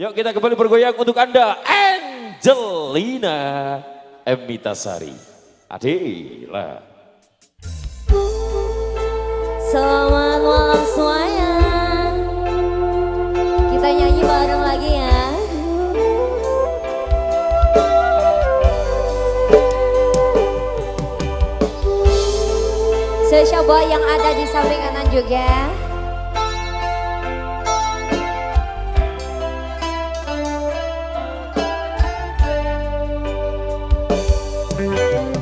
Yuk kita kembali bergoyang untuk Anda Angelina Emitasari. Adila. Selamat malam semuanya. Kita nyanyi bareng lagi ya. Sesuai yang ada di samping kanan juga. Yen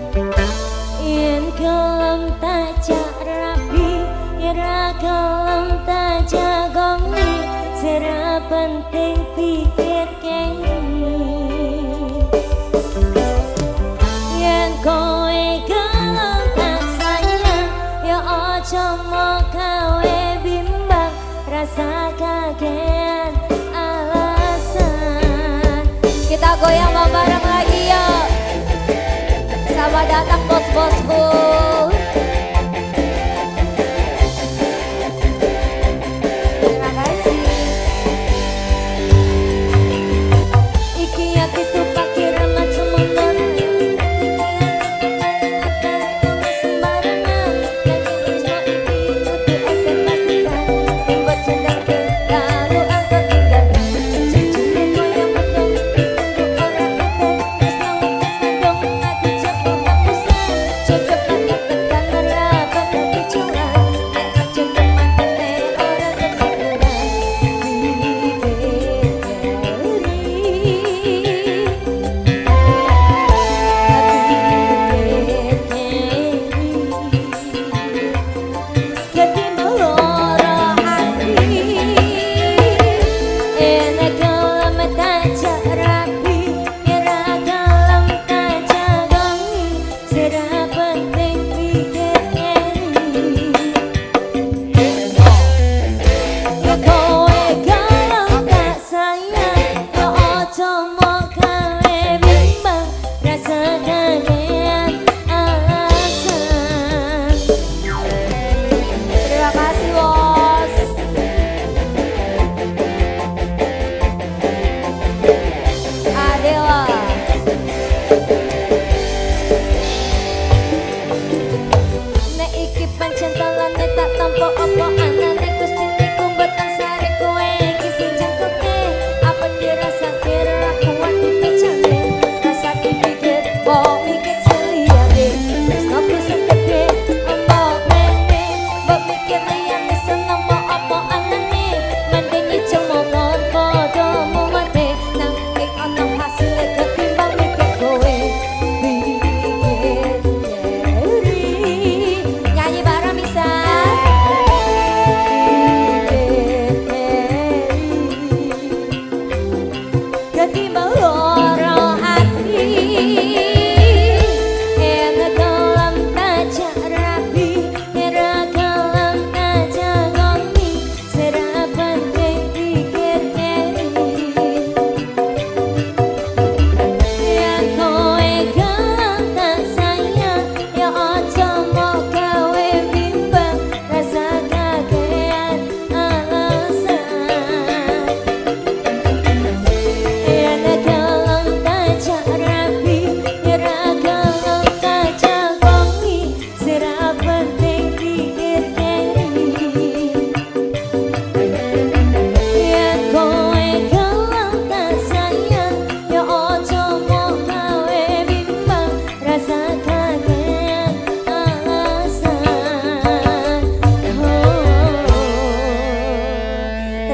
kelem tajak rapi Ira kelem tajak gongi Sera penting pikir kengi Yen kowe kelem tak sayang Ya ojo mo kawe bimbang Rasa kagean alasan goyang pada tak bos-bosku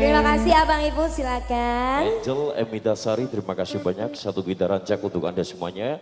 Terima kasih Abang Ibu silakan. Angel Emida Sari terima kasih banyak. Satu gitaran cek untuk Anda semuanya.